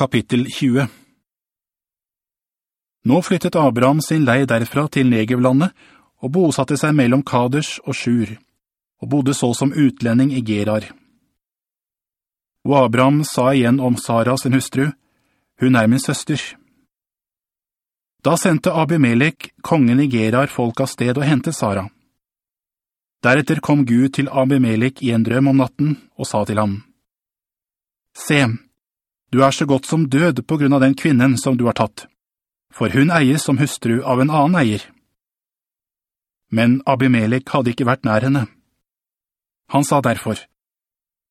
Kapittel 20 Nå flyttet Abraham sin lei derfra til Negevlandet og bosatte seg mellom Kaders og Shur, og bodde så som utlending i Gerar. Og Abraham sa igjen om Sara sin hustru, «Hun er min søster.» Da sendte Abimelech, kongen i Gerar, folk av sted og hentet Sara. Deretter kom Gud til Abimelech i en drøm om natten og sa til ham, «Se, du er så godt som død på grunn av den kvinnen som du har tatt, for hun eier som hustru av en annen eier.» Men Abimelech hadde ikke vært nær henne. Han sa derfor,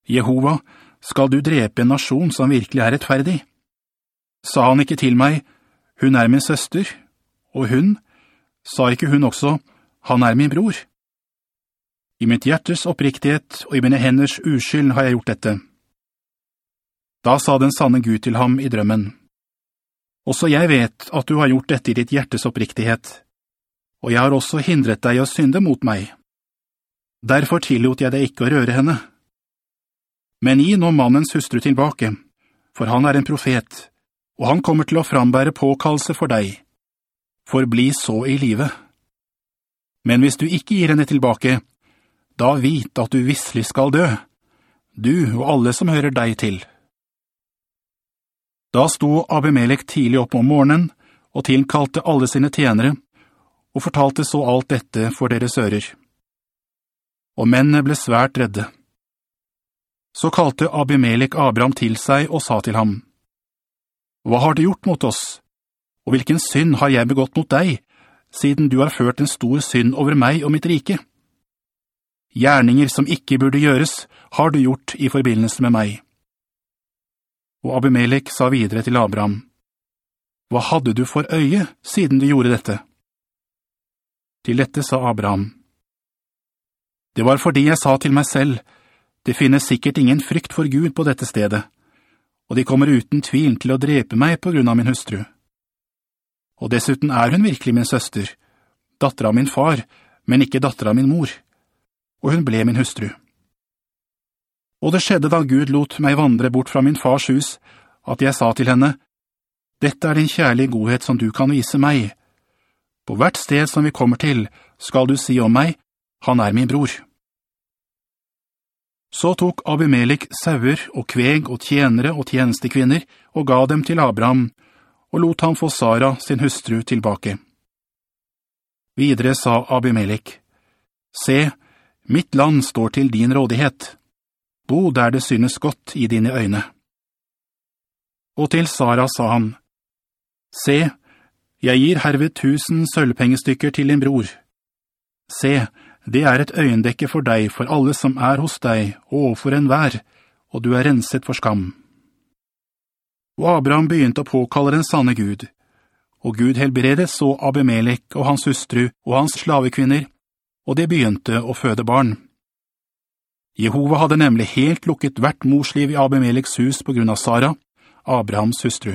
«Jehova, skal du drepe en nasjon som virkelig er rettferdig?» Sa han ikke til meg, «Hun er min søster», og hun, sa ikke hun også, «Han er min bror». I mitt hjertes oppriktighet og i mine henders uskyld har jeg gjort dette. Da sa den sanne Gud til ham i drømmen, «Også jeg vet at du har gjort dette i ditt hjertes oppriktighet, og jeg har også hindret deg å synde mot meg. Derfor tillot jeg deg ikke å røre henne. Men gi nå mannens hustru tilbake, for han er en profet, og han kommer til å frambære påkallelse for deg. For bli så i livet. Men hvis du ikke gir henne tilbake, da vit at du visselig skal dø, du og alle som hører deg til. Da sto Abimelech tidlig opp om morgenen og tilkalte alle sine tjenere, og fortalte så alt dette for deres ører. Og mennene ble svært redde. Så kalte Abimelech Abraham til seg og sa til ham, «Hva har du gjort mot oss? Og hvilken synd har jeg begått mot deg, siden du har ført en stor synd over meg og mitt rike? Gjerninger som ikke burde gjøres, har du gjort i forbindelse med meg.» Og Abimelech sa videre til Abraham, «Hva hadde du for øye siden du gjorde dette?» Til dette sa Abraham, «Det var fordi jeg sa til meg selv, det finnes sikkert ingen frykt for Gud på dette stedet, og de kommer uten tvil til å drepe meg på grunn av min hustru. Og dessuten er hun virkelig min søster, datter av min far, men ikke datter av min mor, og hun ble min hustru. Og det skjedde da Gud lot meg vandre bort fra min fars hus, at jeg sa til henne, «Dette er din kjærlige godhet som du kan vise meg, på hvert sted som vi kommer til, skal du si om meg, han er min bror. Så tok Abimelech sauer og kveg og tjenere og tjenestekvinner og ga dem til Abraham, og lot ham få Sara, sin hustru, tilbake. Videre sa Abimelech, «Se, mitt land står til din rådighet. Bo der det synes godt i dine øyne.» Og til Sara sa han, «Se, jeg gir herved tusen sølvpengestykker til din bror. Se, det er et øyendekke for deg, for alle som er hos deg, og for enhver, og du er renset for skam. Og Abraham begynte å påkalle den sanne Gud, og Gud helbredet så Abimelech og hans hustru og hans slavekvinner, og de begynte å føde barn. Jehova hadde nemlig helt lukket hvert morsliv i Abimeleks hus på grunn av Sara, Abrahams hustru.